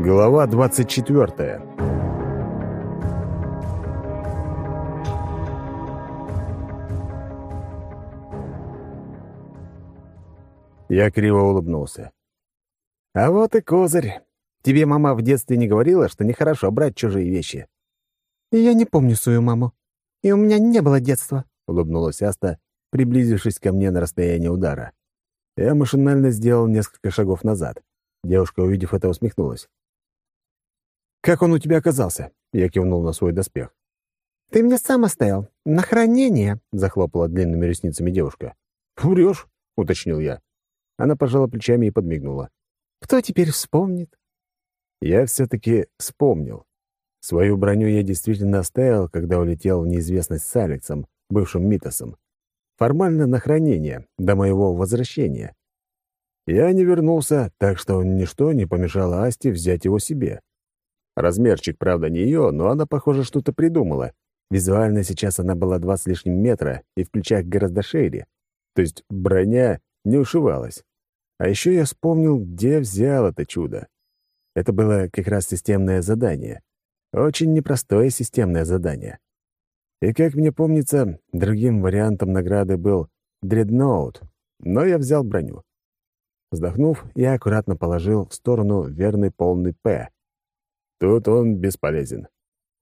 Глава 24 Я криво улыбнулся. «А вот и козырь. Тебе мама в детстве не говорила, что нехорошо брать чужие вещи?» «Я не помню свою маму. И у меня не было детства», — улыбнулась Аста, приблизившись ко мне на расстояние удара. Я машинально сделал несколько шагов назад. Девушка, увидев это, усмехнулась. «Как он у тебя оказался?» — я кивнул на свой доспех. «Ты мне сам оставил. На хранение», — захлопала длинными ресницами девушка. «Врешь?» — уточнил я. Она пожала плечами и подмигнула. «Кто теперь вспомнит?» Я все-таки вспомнил. Свою броню я действительно оставил, когда улетел в неизвестность с Алексом, бывшим Митосом. Формально на хранение, до моего возвращения. Я не вернулся, так что ничто не помешало Асте взять его себе. Размерчик, правда, не ее, но она, похоже, что-то придумала. Визуально сейчас она была два с лишним метра и в плечах гораздо шире. То есть броня не ушивалась. А еще я вспомнил, где взял это чудо. Это было как раз системное задание. Очень непростое системное задание. И, как мне помнится, другим вариантом награды был дредноут, но я взял броню. Вздохнув, я аккуратно положил в сторону верный полный «П». Тут он бесполезен.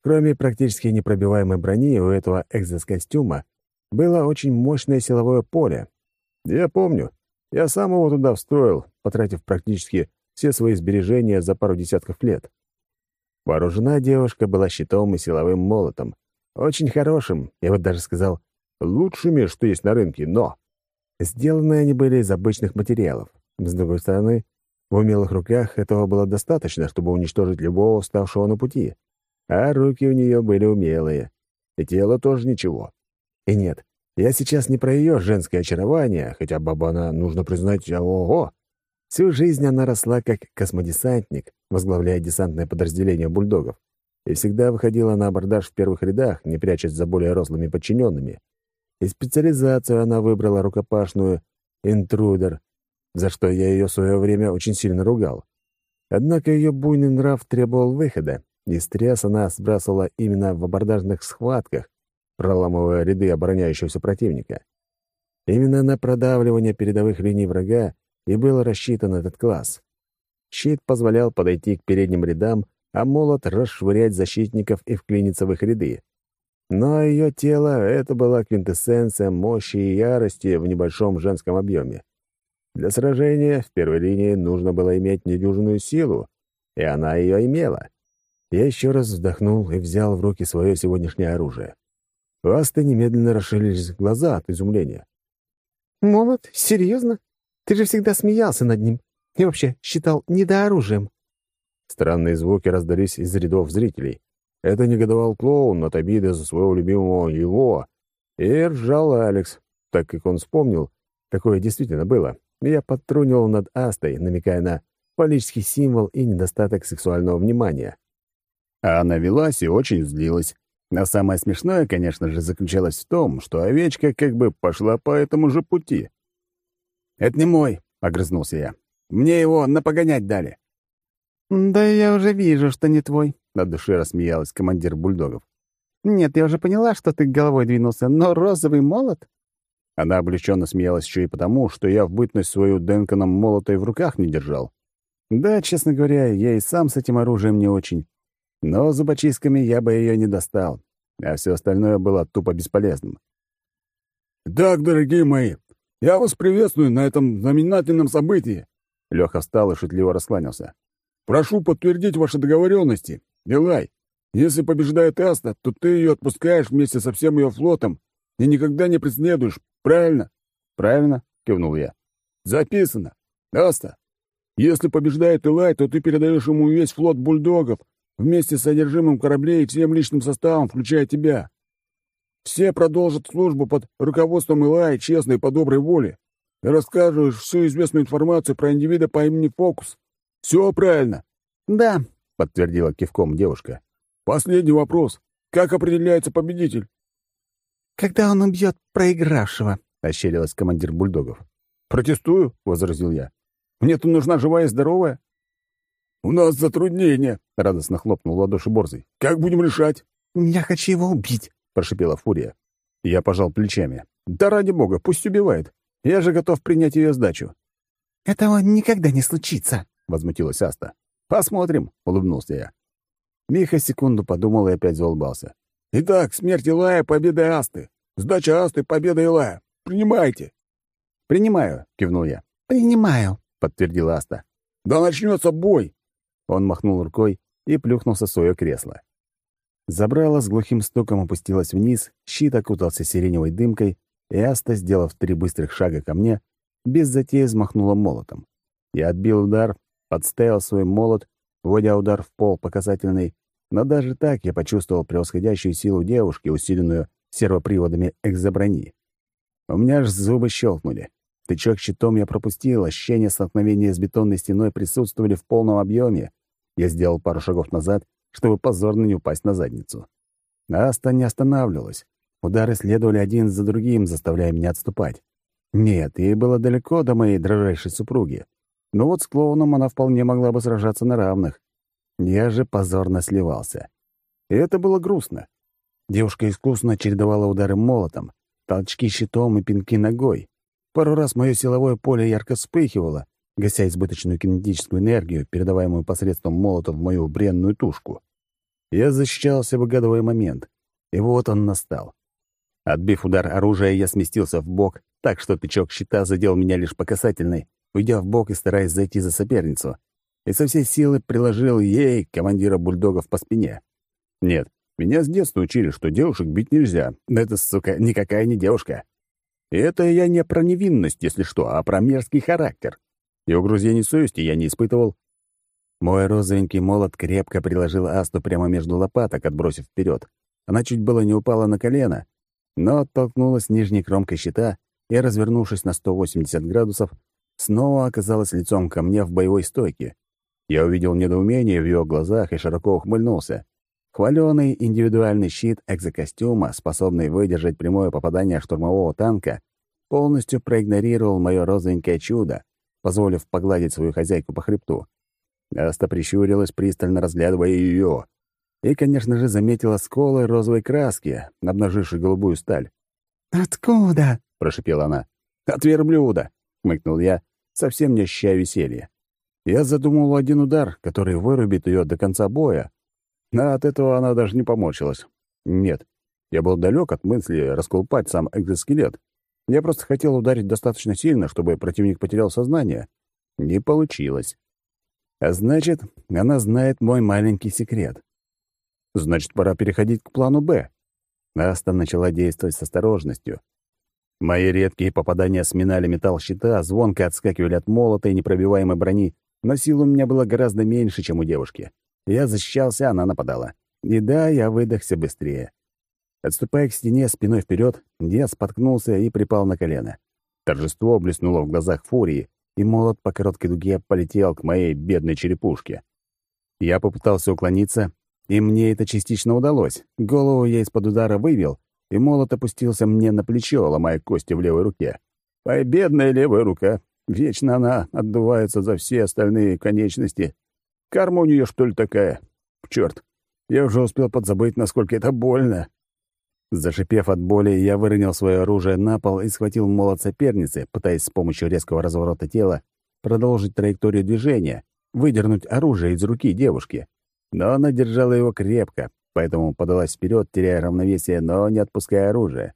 Кроме практически непробиваемой брони, у этого экзокостюма было очень мощное силовое поле. Я помню, я сам его туда встроил, потратив практически все свои сбережения за пару десятков лет. Вооружена девушка была щитом и силовым молотом. Очень хорошим, я бы даже сказал, лучшими, что есть на рынке, но... Сделаны они были из обычных материалов. С другой стороны, в умелых руках этого было достаточно, чтобы уничтожить любого, ставшего на пути. А руки у нее были умелые. И тело тоже ничего. И нет, я сейчас не про ее женское очарование, хотя баба она, нужно признать, ого-го. Всю жизнь она росла как космодесантник, возглавляя десантное подразделение бульдогов, и всегда выходила на абордаж в первых рядах, не прячась за более рослыми подчиненными. И специализацию она выбрала рукопашную «интрудер», за что я ее в свое время очень сильно ругал. Однако ее буйный нрав требовал выхода, и стресс она сбрасывала именно в абордажных схватках, проламывая ряды обороняющегося противника. Именно на продавливание передовых линий врага и был рассчитан этот класс. Щит позволял подойти к передним рядам, а молот — расшвырять защитников и вклиниться в их ряды. Но ее тело — это была квинтэссенция мощи и ярости в небольшом женском объеме. Для сражения в первой линии нужно было иметь недюжинную силу, и она ее имела. Я еще раз вздохнул и взял в руки свое сегодняшнее оружие. У Асты немедленно расширились глаза от изумления. «Молот? Серьезно? Ты же всегда смеялся над ним и вообще считал недооружием». Странные звуки раздались из рядов зрителей. Это негодовал клоун от обиды за своего любимого его. И ржал Алекс, так как он вспомнил, какое действительно было. Я подтрунивал над Астой, намекая на политический символ и недостаток сексуального внимания. А она велась и очень злилась. Но самое смешное, конечно же, заключалось в том, что овечка как бы пошла по этому же пути. «Это не мой», — огрызнулся я. «Мне его напогонять дали». «Да я уже вижу, что не твой», — на душе рассмеялась командир бульдогов. «Нет, я уже поняла, что ты головой двинулся, но розовый молот?» Она облегченно смеялась еще и потому, что я в бытность свою Денконом молотой в руках не держал. Да, честно говоря, я и сам с этим оружием не очень. Но зубочистками я бы ее не достал, а все остальное было тупо бесполезным. «Так, дорогие мои, я вас приветствую на этом знаменательном событии!» Леха встал и шутливо раскланялся. «Прошу подтвердить ваши договоренности. Илай, если побеждает Аста, то ты ее отпускаешь вместе со всем ее флотом и никогда не преследуешь, правильно?» «Правильно», — кивнул я. «Записано. Аста, если побеждает Илай, то ты передаешь ему весь флот бульдогов вместе с содержимым кораблей и всем личным составом, включая тебя. Все продолжат службу под руководством Илай, честно и по доброй воле. Расскажешь всю известную информацию про индивида по имени Фокус. Все правильно?» «Да», — подтвердила кивком девушка. «Последний вопрос. Как определяется победитель?» «Когда он убьет проигравшего», — ощерилась командир бульдогов. «Протестую», — возразил я. «Мне-то нужна живая и здоровая». «У нас затруднение», — радостно хлопнул в ладоши Борзый. «Как будем решать?» «Я хочу его убить», — прошипела Фурия. Я пожал плечами. «Да ради бога, пусть убивает. Я же готов принять ее сдачу». «Этого никогда не случится», — возмутилась Аста. «Посмотрим», — улыбнулся я. Миха секунду подумал и опять заулыбался. «Итак, смерть Илая — победа Асты. Сдача Асты — победа Илая. Принимайте». «Принимаю», — кивнул я. «Принимаю», — подтвердила Аста. «Да начнется бой!» Он махнул рукой и плюхнулся в свое кресло. Забрало с глухим стуком опустилось вниз, щит окутался сиреневой дымкой, и Аста, сделав три быстрых шага ко мне, без затеи взмахнула молотом. Я отбил удар, подставил свой молот, вводя удар в пол показательный, но даже так я почувствовал превосходящую силу девушки, усиленную сервоприводами экзоброни. У меня аж зубы щелкнули. Тычок щитом я пропустил, ощущения столкновения с бетонной стеной присутствовали в полном объеме. Я сделал пару шагов назад, чтобы позорно не упасть на задницу. Аста не останавливалась. Удары следовали один за другим, заставляя меня отступать. Нет, ей было далеко до моей дрожайшей супруги. Но вот с клоуном она вполне могла бы сражаться на равных. Я же позорно сливался. И это было грустно. Девушка искусно чередовала удары молотом, толчки щитом и пинки ногой. Пару раз мое силовое поле ярко вспыхивало, гася избыточную кинетическую энергию, передаваемую посредством молота в мою бренную тушку. Я защищался в угадывая момент, и вот он настал. Отбив удар оружия, я сместился в бок, так что тычок щита задел меня лишь по касательной, уйдя в бок и стараясь зайти за соперницу, и со всей силы приложил ей, командира бульдогов, по спине. Нет, меня с детства учили, что девушек бить нельзя. Это, сука, никакая не девушка. И это я не про невинность, если что, а про мерзкий характер. И угрызений совести я не испытывал. Мой розовенький молот крепко приложил Асту прямо между лопаток, отбросив вперед. Она чуть было не упала на колено, но оттолкнулась нижней кромкой щита и, развернувшись на 180 градусов, снова оказалась лицом ко мне в боевой стойке. Я увидел недоумение в ее глазах и широко ухмыльнулся. Хваленый индивидуальный щит экзокостюма, способный выдержать прямое попадание штурмового танка, полностью проигнорировал мое розовенькое чудо, позволив погладить свою хозяйку по хребту. Аста прищурилась, пристально разглядывая ее. И, конечно же, заметила сколы розовой краски, обнажившей голубую сталь. «Откуда?» — прошипела она. «От верблюда!» — хмыкнул я, совсем не ощущая веселья. Я задумал один удар, который вырубит ее до конца боя, но от этого она даже не поморщилась. Нет, я был далек от мысли расколпать сам экзоскелет. Я просто хотел ударить достаточно сильно, чтобы противник потерял сознание. Не получилось. А значит, она знает мой маленький секрет. Значит, пора переходить к плану «Б». Аста начала действовать с осторожностью. Мои редкие попадания сминали металл щита, звонко отскакивали от молота и непробиваемой брони, но сил у меня было гораздо меньше, чем у девушки. Я защищался, она нападала. И да, я выдохся быстрее. Отступая к стене спиной вперед, я споткнулся и припал на колено. Торжество блеснуло в глазах фурии, и молот по короткой дуге полетел к моей бедной черепушке. Я попытался уклониться, и мне это частично удалось. Голову я из-под удара вывел, и молот опустился мне на плечо, ломая кости в левой руке. Моя бедная левая рука. Вечно она отдувается за все остальные конечности. Карма у нее, что ли, такая? Черт, я уже успел подзабыть, насколько это больно. Зашипев от боли, я выронил свое оружие на пол и схватил молот соперницы, пытаясь с помощью резкого разворота тела продолжить траекторию движения, выдернуть оружие из руки девушки. Но она держала его крепко, поэтому подалась вперед, теряя равновесие, но не отпуская оружие.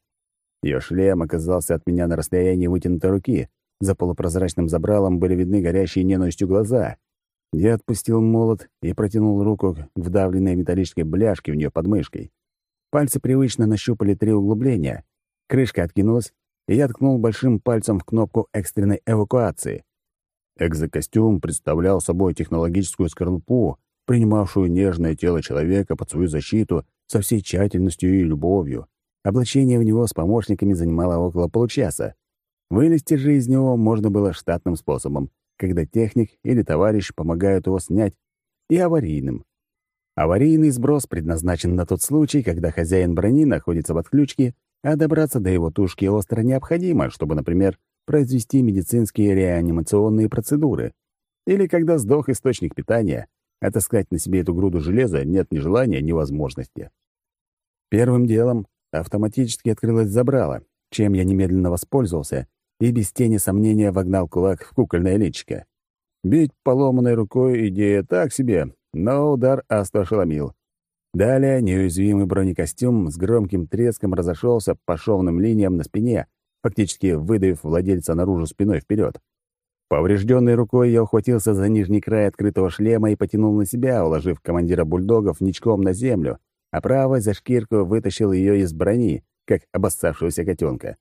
Ее шлем оказался от меня на расстоянии вытянутой руки, за полупрозрачным забралом были видны горящие ненавистью глаза. Я отпустил молот и протянул руку к вдавленной металлической бляшке у нее под мышкой. Пальцы привычно нащупали три углубления. Крышка откинулась, и я ткнул большим пальцем в кнопку экстренной эвакуации. Экзокостюм представлял собой технологическую скорлупу, принимавшую нежное тело человека под свою защиту со всей тщательностью и любовью. Облачение в него с помощниками занимало около получаса. Вылезти же из него можно было штатным способом, когда техник или товарищ помогают его снять, и аварийным. Аварийный сброс предназначен на тот случай, когда хозяин брони находится в отключке, а добраться до его тушки остро необходимо, чтобы, например, произвести медицинские реанимационные процедуры, или когда сдох источник питания, отыскать на себе эту груду железа нет ни желания, ни возможности. Первым делом автоматически открылось забрало, чем я немедленно воспользовался и без тени сомнения вогнал кулак в кукольное личико. Бить поломанной рукой идея так себе, но удар Асту ошеломил. Далее неуязвимый бронекостюм с громким треском разошелся по шовным линиям на спине, фактически выдавив владельца наружу спиной вперед. Поврежденной рукой я ухватился за нижний край открытого шлема и потянул на себя, уложив командира бульдогов ничком на землю, а правой за шкирку вытащил ее из брони, как обоссавшегося котенка.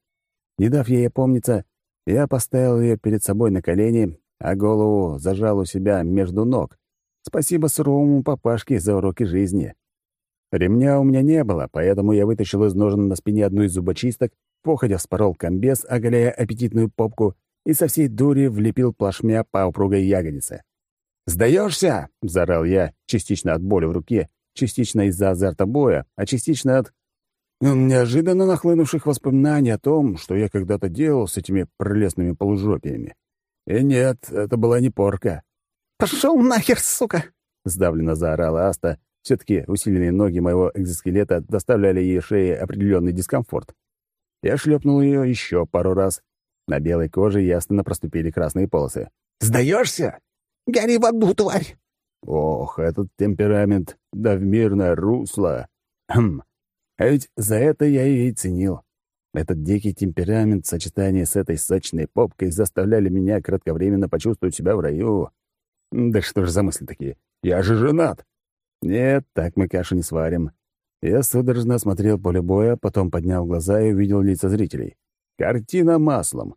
Не дав ей опомниться, я поставил ее перед собой на колени, а голову зажал у себя между ног. Спасибо суровому папашке за уроки жизни. Ремня у меня не было, поэтому я вытащил из ножен на спине одну из зубочисток, походя вспорол комбез, оголяя аппетитную попку, и со всей дури влепил плашмя по упругой ягодице. «Сдаешься?» — заорал я, частично от боли в руке, частично из-за азарта боя, а частично от неожиданно нахлынувших воспоминаний о том, что я когда-то делал с этими прелестными полужопиями. И нет, это была не порка. «Пошел нахер, сука!» — сдавленно заорала Аста. все таки усиленные ноги моего экзоскелета доставляли ей шее определенный дискомфорт. Я шлепнул ее еще пару раз. На белой коже ясно проступили красные полосы. Сдаешься? Гори в аду, тварь!» Ох, этот темперамент, да в мирное русло. Хм, а ведь за это я ее и ценил. Этот дикий темперамент в сочетании с этой сочной попкой заставляли меня кратковременно почувствовать себя в раю. Да что же за мысли такие? Я же женат! Нет, так мы кашу не сварим. Я судорожно осмотрел поле боя, потом поднял глаза и увидел лица зрителей. Картина маслом.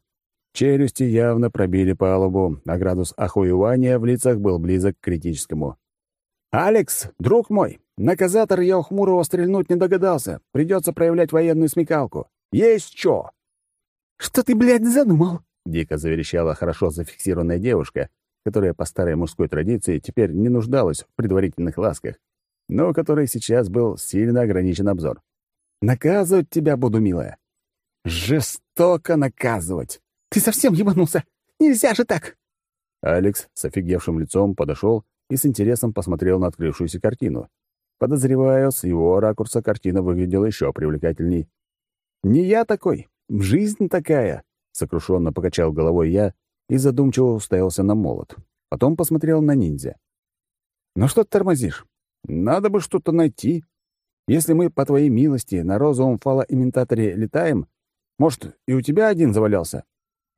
Челюсти явно пробили палубу, а градус охуевания в лицах был близок к критическому. «Алекс, друг мой, наказатор я у Хмурого стрельнуть не догадался. Придется проявлять военную смекалку. Есть чё!» «Что ты, блядь, задумал?» — дико заверещала хорошо зафиксированная девушка, которая по старой мужской традиции теперь не нуждалась в предварительных ласках, но у которой сейчас был сильно ограничен обзор. «Наказывать тебя буду, милая. Жестоко наказывать!» «Ты совсем ебанулся? Нельзя же так!» Алекс с офигевшим лицом подошел и с интересом посмотрел на открывшуюся картину. Подозреваю, с его ракурса картина выглядела еще привлекательней. «Не я такой, жизнь такая!» — сокрушенно покачал головой я и задумчиво уставился на молот. Потом посмотрел на ниндзя. «Ну что ты тормозишь? Надо бы что-то найти. Если мы, по твоей милости, на розовом фалоимитаторе летаем, может, и у тебя один завалялся?»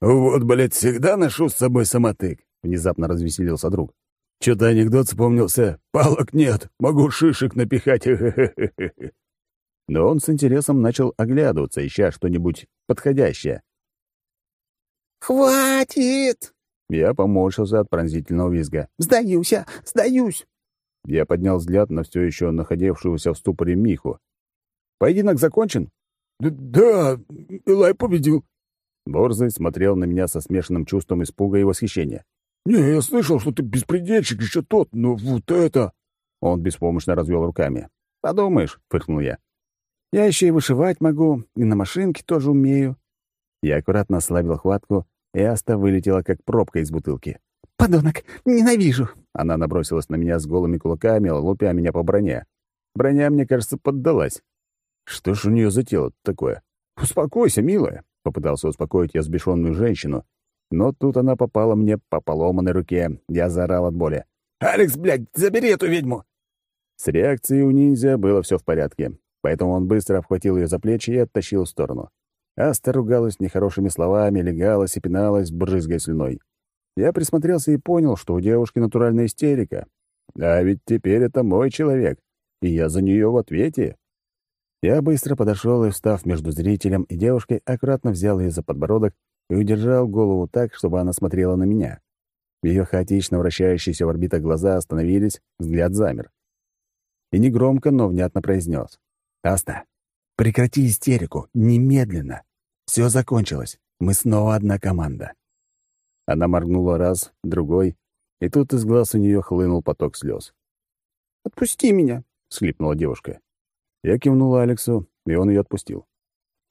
«Вот, блядь, всегда ношу с собой самотык», — внезапно развеселился друг. Что-то анекдот вспомнился. Палок нет, могу шишек напихать. Но он с интересом начал оглядываться, ища что-нибудь подходящее. «Хватит!» Я поморщился от пронзительного визга. «Сдаюсь я! Сдаюсь!» Я поднял взгляд на все еще находившегося в ступоре Миху. «Поединок закончен?» «Да, Илай победил». Борзый смотрел на меня со смешанным чувством испуга и восхищения. «Не, я слышал, что ты беспредельщик еще тот, но вот это...» Он беспомощно развел руками. «Подумаешь», — фыркнул я. «Я еще и вышивать могу, и на машинке тоже умею». Я аккуратно ослабил хватку, и Аста вылетела, как пробка из бутылки. «Подонок! Ненавижу!» Она набросилась на меня с голыми кулаками, лупя меня по броне. Броня, мне кажется, поддалась. Что ж у нее за тело такое? «Успокойся, милая!» — попытался успокоить я сбешенную женщину, но тут она попала мне по поломанной руке. Я заорал от боли. «Алекс, блядь, забери эту ведьму!» С реакцией у ниндзя было все в порядке, поэтому он быстро обхватил ее за плечи и оттащил в сторону. Аста ругалась нехорошими словами, легалась и пиналась, брызгая слюной. Я присмотрелся и понял, что у девушки натуральная истерика. А ведь теперь это мой человек, и я за нее в ответе. Я быстро подошел и, встав между зрителем и девушкой, аккуратно взял ее за подбородок и удержал голову так, чтобы она смотрела на меня. Ее хаотично вращающиеся в орбитах глаза остановились, взгляд замер. И негромко, но внятно произнес. «Аста, прекрати истерику, немедленно. Все закончилось. Мы снова одна команда». Она моргнула раз, другой, и тут из глаз у нее хлынул поток слез. «Отпусти меня», — схлипнула девушка. Я кивнул Алексу, и он ее отпустил.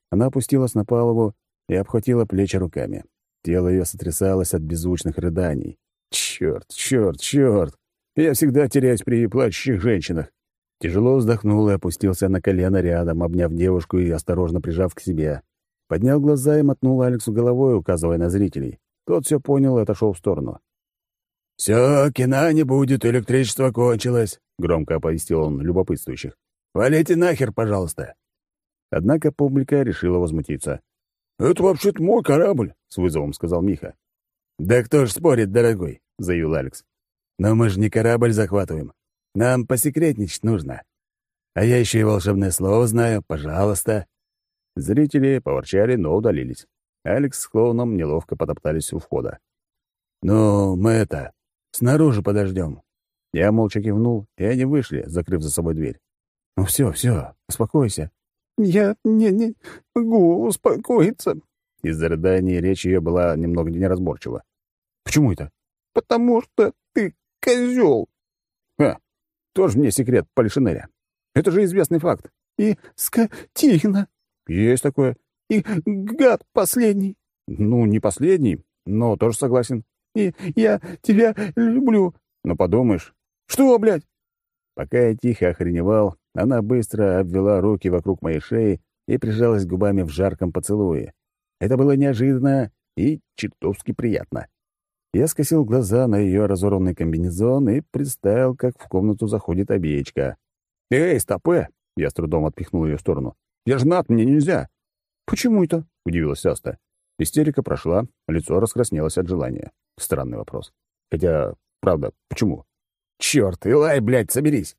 Она опустилась на палубу и обхватила плечи руками. Тело ее сотрясалось от беззвучных рыданий. Черт, черт, черт! Я всегда теряюсь при плачущих женщинах». Тяжело вздохнул и опустился на колено рядом, обняв девушку и осторожно прижав к себе. Поднял глаза и мотнул Алексу головой, указывая на зрителей. Тот все понял и отошел в сторону. «Все, кино не будет, электричество кончилось», — громко оповестил он любопытствующих. «Валите нахер, пожалуйста». Однако публика решила возмутиться. «Это вообще-то мой корабль», — с вызовом сказал Миха. «Да кто ж спорит, дорогой», — заявил Алекс. «Но мы же не корабль захватываем. Нам посекретничать нужно. А я еще и волшебное слово знаю, пожалуйста». Зрители поворчали, но удалились. Алекс с клоуном неловко потоптались у входа. «Ну, мы это, снаружи подождем». Я молча кивнул, и они вышли, закрыв за собой дверь. «Ну все, все, успокойся». «Я не, не могу успокоиться». Из-за рыданий речь ее была немного неразборчива. «Почему это?» «Потому что ты козел. «Ха, тоже мне секрет Полишинеля. Это же известный факт». «И скотина». «Есть такое». «И гад последний». «Ну, не последний, но тоже согласен». «И я тебя люблю». «Ну, подумаешь». «Что, блядь?» Пока я тихо охреневал, она быстро обвела руки вокруг моей шеи и прижалась губами в жарком поцелуе. Это было неожиданно и чертовски приятно. Я скосил глаза на ее разорванный комбинезон и представил, как в комнату заходит обеечка. «Эй, стопэ!» — я с трудом отпихнул ее в сторону. «Я женат, мне нельзя!» «Почему это?» — удивилась Аста. Истерика прошла, лицо раскраснелось от желания. Странный вопрос. Хотя, правда, почему? «Чёрт, Илай, блядь, соберись!»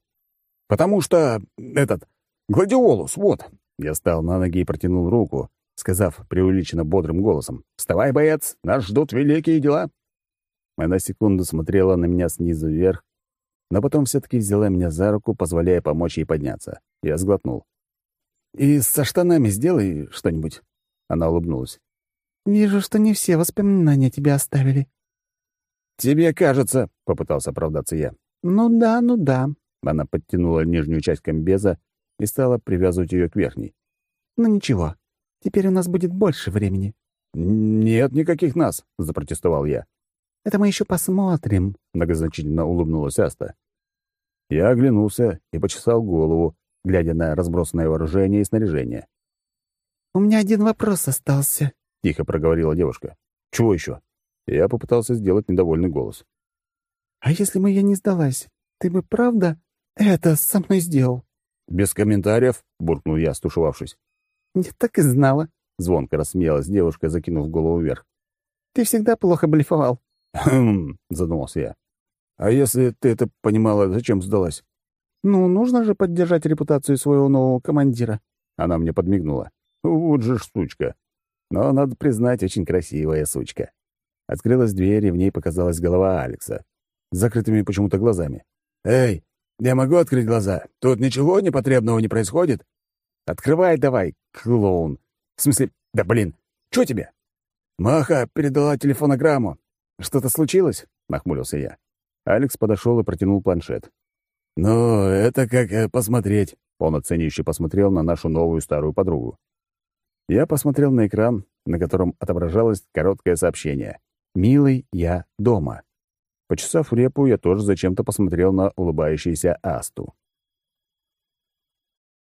«Потому что... этот... Гладиолус, вот!» Я встал на ноги и протянул руку, сказав преувеличенно бодрым голосом. «Вставай, боец, нас ждут великие дела!» Она секунду смотрела на меня снизу вверх, но потом все таки взяла меня за руку, позволяя помочь ей подняться. Я сглотнул. «И со штанами сделай что-нибудь». Она улыбнулась. «Вижу, что не все воспоминания тебя оставили». «Тебе кажется», — попытался оправдаться я. «Ну да, ну да». Она подтянула нижнюю часть комбеза и стала привязывать ее к верхней. «Ну ничего, теперь у нас будет больше времени». «Нет никаких нас», — запротестовал я. «Это мы еще посмотрим», — многозначительно улыбнулась Аста. Я оглянулся и почесал голову, глядя на разбросанное вооружение и снаряжение. «У меня один вопрос остался», — тихо проговорила девушка. «Чего еще?» Я попытался сделать недовольный голос. «А если бы я не сдалась, ты бы правда это со мной сделал?» «Без комментариев», — буркнул я, стушевавшись. «Я так и знала», — звонко рассмеялась девушка, закинув голову вверх. «Ты всегда плохо блефовал». «Хм», — задумался я. «А если ты это понимала, зачем сдалась?» «Ну, нужно же поддержать репутацию своего нового командира». Она мне подмигнула. «Вот же ж сучка». Но, надо признать, очень красивая сучка. Открылась дверь, и в ней показалась голова Алекса. С закрытыми почему-то глазами. «Эй, я могу открыть глаза? Тут ничего непотребного не происходит?» «Открывай давай, клоун. В смысле, да блин, что тебе?» «Маха передала телефонограмму. Что-то случилось?» — нахмурился я. Алекс подошел и протянул планшет. «Ну, это как э, посмотреть». Он оценивающе посмотрел на нашу новую старую подругу. Я посмотрел на экран, на котором отображалось короткое сообщение. «Милый, я дома». Почесав репу, я тоже зачем-то посмотрел на улыбающуюся Асту.